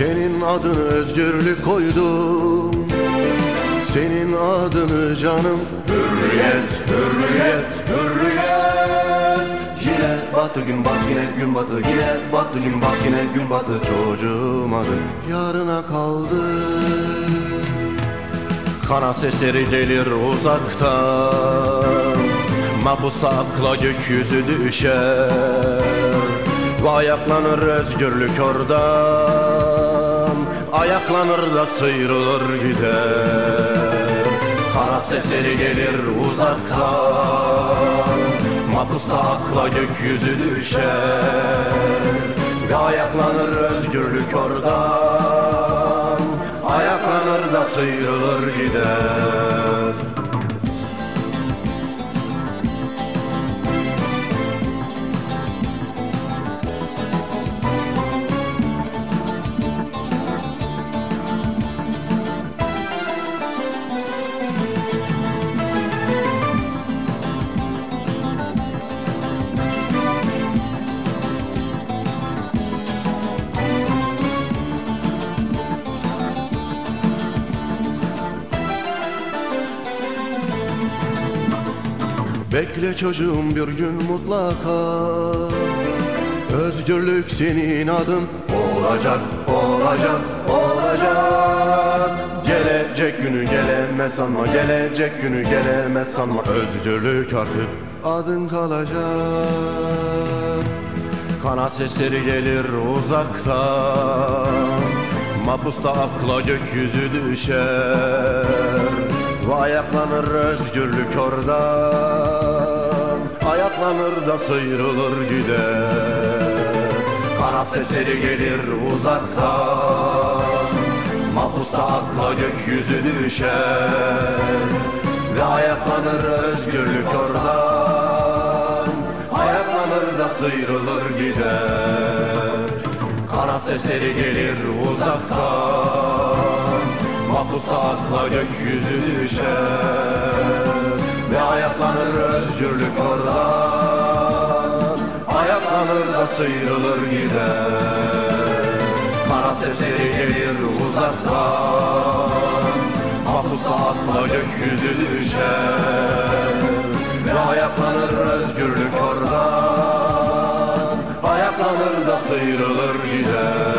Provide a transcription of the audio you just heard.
Senin adını özgürlük koydum. Senin adını canım. Hürriyet, hürriyet, hürriyet. Yine battı gün bak yine gün batı Yine battı gün bak yine gün batı Çocuğum adı yarına kaldı. Kanat sesleri gelir uzaktan. Mapusa akla gökyüzü düşer. Ve ayaklanır özgürlük oradan Ayaklanır da sıyrılır gider. Kanat sesleri gelir uzaktan. Mapusta akla gökyüzü düşer. Ve ayaklanır özgürlük oradan. Ayaklanır da sıyrılır gider Bekle çocuğum bir gün mutlaka. Özgürlük senin adın. Olacak, olacak, olacak. Gelecek günü gelemez sanma Gelecek günü gelemez sanma Özgürlük artık adın kalacak. Kanat sesleri gelir uzaktan Mapusta akla gökyüzü düşer Ve ayaklanır özgürlük oradan. Ayaklanır da sıyrılır gider. Kanat sesleri gelir uzaktan. Mapusta akla gökyüzü düşer. Ve ayaklanır özgürlük oradan. Ayaklanır da sıyrılır gider. Kanat sesleri gelir uzaktan Mapusta akla gökyüzü düşer. Ve ayaklanır özgürlük oradan Ayaklanır da sıyrılır gider. Kanat sesleri gelir uzaktan. Mapusta akla gökyüzü düşer. Ve ayaklanır özgürlük oradan Ayaklanır da sıyrılır gider